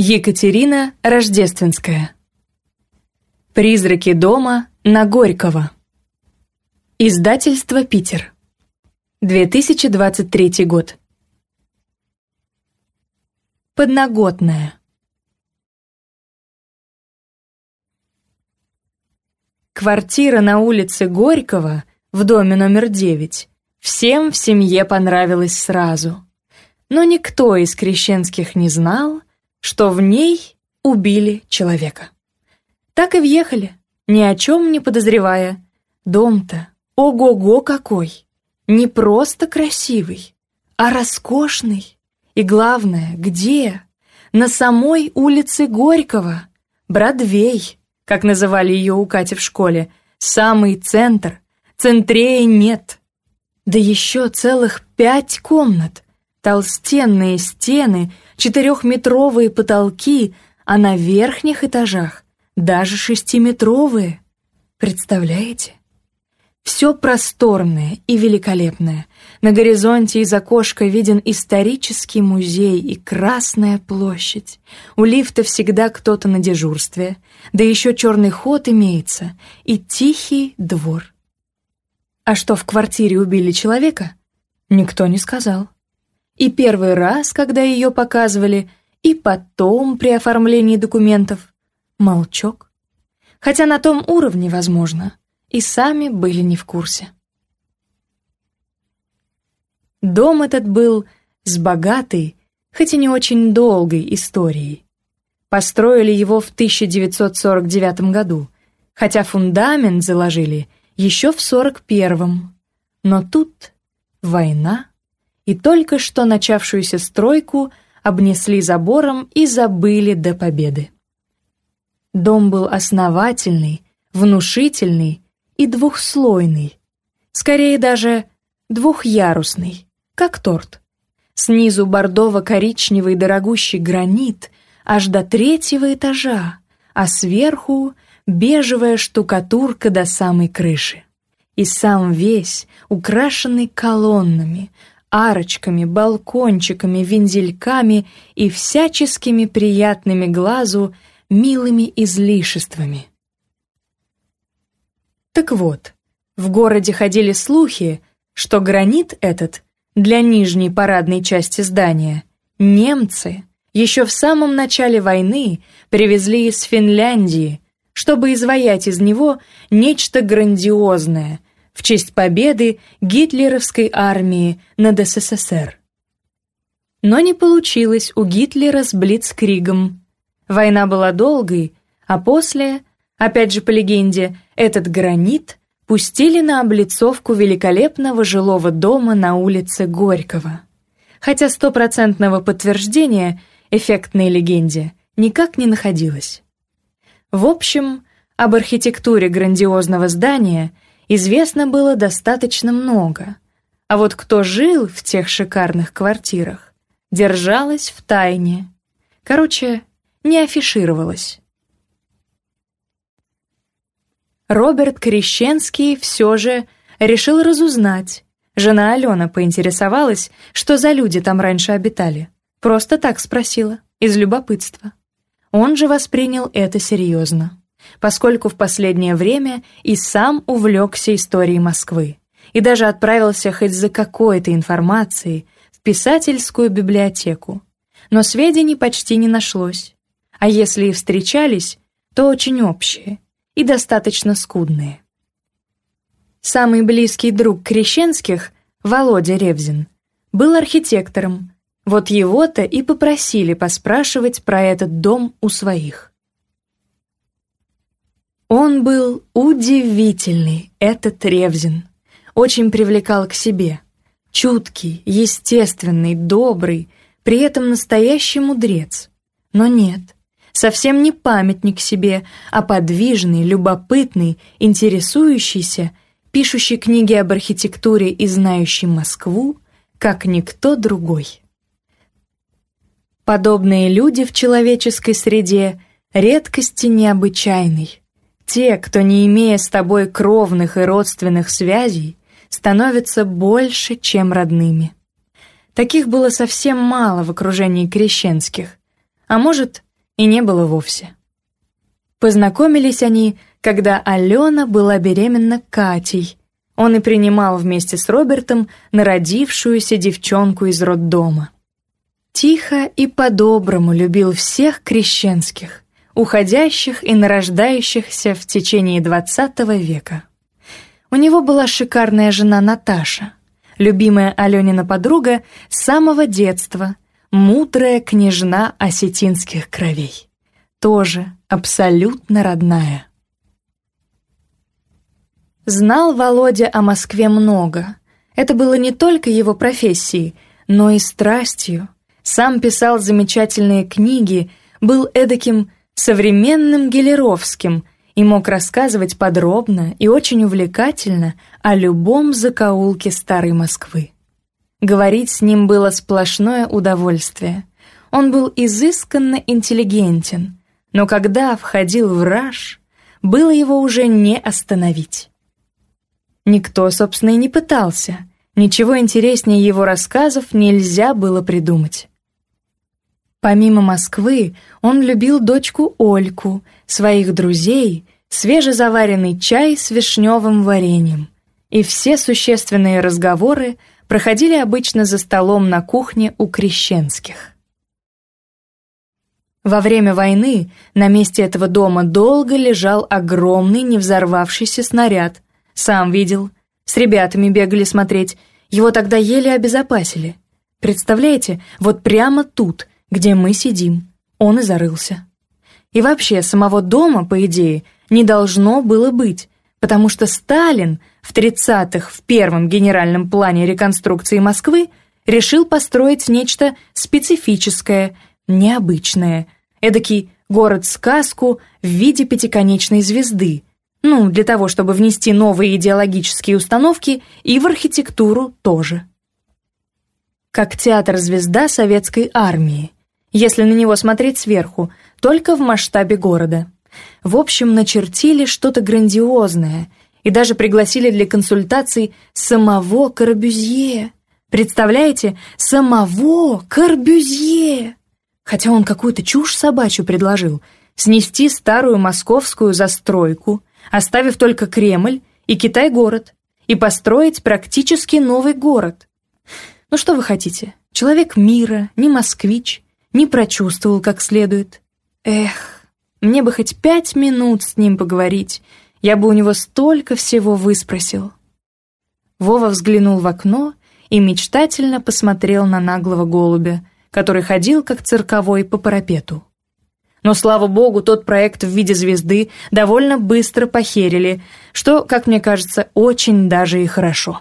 Екатерина Рождественская. Призраки дома на Горького. Издательство Питер. 2023 год. Подноготная. Квартира на улице Горького в доме номер 9 всем в семье понравилась сразу. Но никто из крещенских не знал, что в ней убили человека. Так и въехали, ни о чем не подозревая. Дом-то ого-го какой! Не просто красивый, а роскошный. И главное, где? На самой улице Горького, Бродвей, как называли ее у Кати в школе, самый центр, центрее нет. Да еще целых пять комнат — толстенные стены, четырехметровые потолки, а на верхних этажах даже шестиметровые. Представляете? Все просторное и великолепное. На горизонте из окошка виден исторический музей и Красная площадь. У лифта всегда кто-то на дежурстве. Да еще черный ход имеется и тихий двор. А что в квартире убили человека? Никто не сказал и первый раз, когда ее показывали, и потом при оформлении документов. Молчок. Хотя на том уровне, возможно, и сами были не в курсе. Дом этот был с богатой, хоть и не очень долгой историей. Построили его в 1949 году, хотя фундамент заложили еще в 41-м. Но тут война и только что начавшуюся стройку обнесли забором и забыли до победы. Дом был основательный, внушительный и двухслойный, скорее даже двухъярусный, как торт. Снизу бордово-коричневый дорогущий гранит аж до третьего этажа, а сверху бежевая штукатурка до самой крыши. И сам весь, украшенный колоннами, арочками, балкончиками, вензельками и всяческими приятными глазу милыми излишествами. Так вот, в городе ходили слухи, что гранит этот для нижней парадной части здания немцы еще в самом начале войны привезли из Финляндии, чтобы изваять из него нечто грандиозное — в честь победы гитлеровской армии над СССР. Но не получилось у Гитлера с Блицкригом. Война была долгой, а после, опять же по легенде, этот гранит пустили на облицовку великолепного жилого дома на улице Горького. Хотя стопроцентного подтверждения эффектной легенде никак не находилось. В общем, об архитектуре грандиозного здания – известно было достаточно много, а вот кто жил в тех шикарных квартирах, держалась в тайне. Короче, не афишировалась. Роберт Крещенский все же решил разузнать. Жена Алена поинтересовалась, что за люди там раньше обитали. Просто так спросила, из любопытства. Он же воспринял это серьезно поскольку в последнее время и сам увлекся историей Москвы и даже отправился хоть за какой-то информацией в писательскую библиотеку. Но сведений почти не нашлось, а если и встречались, то очень общие и достаточно скудные. Самый близкий друг Крещенских, Володя Ревзин, был архитектором, вот его-то и попросили поспрашивать про этот дом у своих. Он был удивительный, этот Ревзин. Очень привлекал к себе. Чуткий, естественный, добрый, при этом настоящий мудрец. Но нет, совсем не памятник себе, а подвижный, любопытный, интересующийся, пишущий книги об архитектуре и знающий Москву, как никто другой. Подобные люди в человеческой среде — редкости необычайной. Те, кто, не имея с тобой кровных и родственных связей, становятся больше, чем родными. Таких было совсем мало в окружении крещенских, а может, и не было вовсе. Познакомились они, когда Алена была беременна Катей. Он и принимал вместе с Робертом народившуюся девчонку из роддома. Тихо и по-доброму любил всех крещенских уходящих и нарождающихся в течение XX века. У него была шикарная жена Наташа, любимая Аленина подруга с самого детства, мудрая княжна осетинских кровей. Тоже абсолютно родная. Знал Володя о Москве много. Это было не только его профессией, но и страстью. Сам писал замечательные книги, был эдаким современным Гелеровским и мог рассказывать подробно и очень увлекательно о любом закоулке старой Москвы. Говорить с ним было сплошное удовольствие. Он был изысканно интеллигентен, но когда входил в раж, было его уже не остановить. Никто, собственно, и не пытался. Ничего интереснее его рассказов нельзя было придумать. Помимо Москвы, он любил дочку Ольку, своих друзей, свежезаваренный чай с вишневым вареньем. И все существенные разговоры проходили обычно за столом на кухне у Крещенских. Во время войны на месте этого дома долго лежал огромный невзорвавшийся снаряд. Сам видел. С ребятами бегали смотреть. Его тогда еле обезопасили. Представляете, вот прямо тут — где мы сидим. Он и зарылся. И вообще, самого дома, по идее, не должно было быть, потому что Сталин в 30-х в первом генеральном плане реконструкции Москвы решил построить нечто специфическое, необычное, эдакий город-сказку в виде пятиконечной звезды, ну, для того, чтобы внести новые идеологические установки и в архитектуру тоже. Как театр-звезда советской армии – если на него смотреть сверху, только в масштабе города. В общем, начертили что-то грандиозное и даже пригласили для консультаций самого Корбюзье. Представляете, самого Корбюзье! Хотя он какую-то чушь собачью предложил. Снести старую московскую застройку, оставив только Кремль и Китай-город, и построить практически новый город. Ну что вы хотите? Человек мира, не москвич — не прочувствовал как следует. Эх, мне бы хоть пять минут с ним поговорить, я бы у него столько всего выспросил. Вова взглянул в окно и мечтательно посмотрел на наглого голубя, который ходил как цирковой по парапету. Но, слава богу, тот проект в виде звезды довольно быстро похерили, что, как мне кажется, очень даже и хорошо.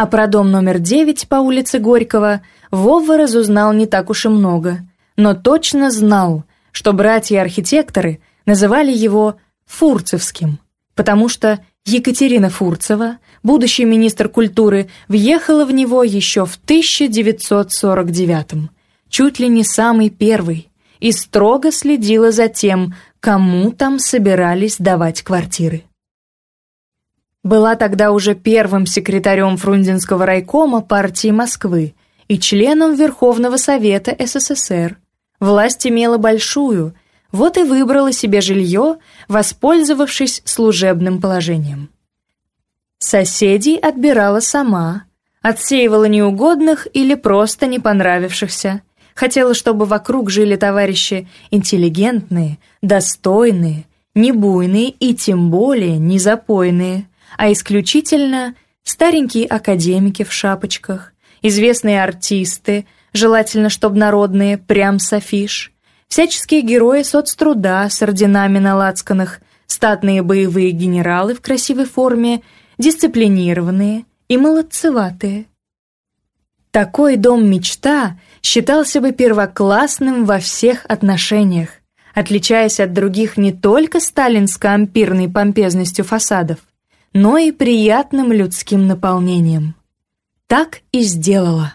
А про дом номер 9 по улице Горького Вова разузнал не так уж и много, но точно знал, что братья-архитекторы называли его «Фурцевским», потому что Екатерина Фурцева, будущий министр культуры, въехала в него еще в 1949 чуть ли не самый первый, и строго следила за тем, кому там собирались давать квартиры. Была тогда уже первым секретарем Фрунзенского райкома партии Москвы и членом Верховного Совета СССР. Власть имела большую, вот и выбрала себе жилье, воспользовавшись служебным положением. Соседей отбирала сама, отсеивала неугодных или просто не понравившихся, хотела, чтобы вокруг жили товарищи интеллигентные, достойные, не буйные и тем более не запойные а исключительно старенькие академики в шапочках, известные артисты, желательно, чтобы народные, прям с афиш, всяческие герои соцтруда с орденами на лацканах, статные боевые генералы в красивой форме, дисциплинированные и молодцеватые. Такой дом мечта считался бы первоклассным во всех отношениях, отличаясь от других не только сталинско-ампирной помпезностью фасадов, но и приятным людским наполнением. Так и сделала.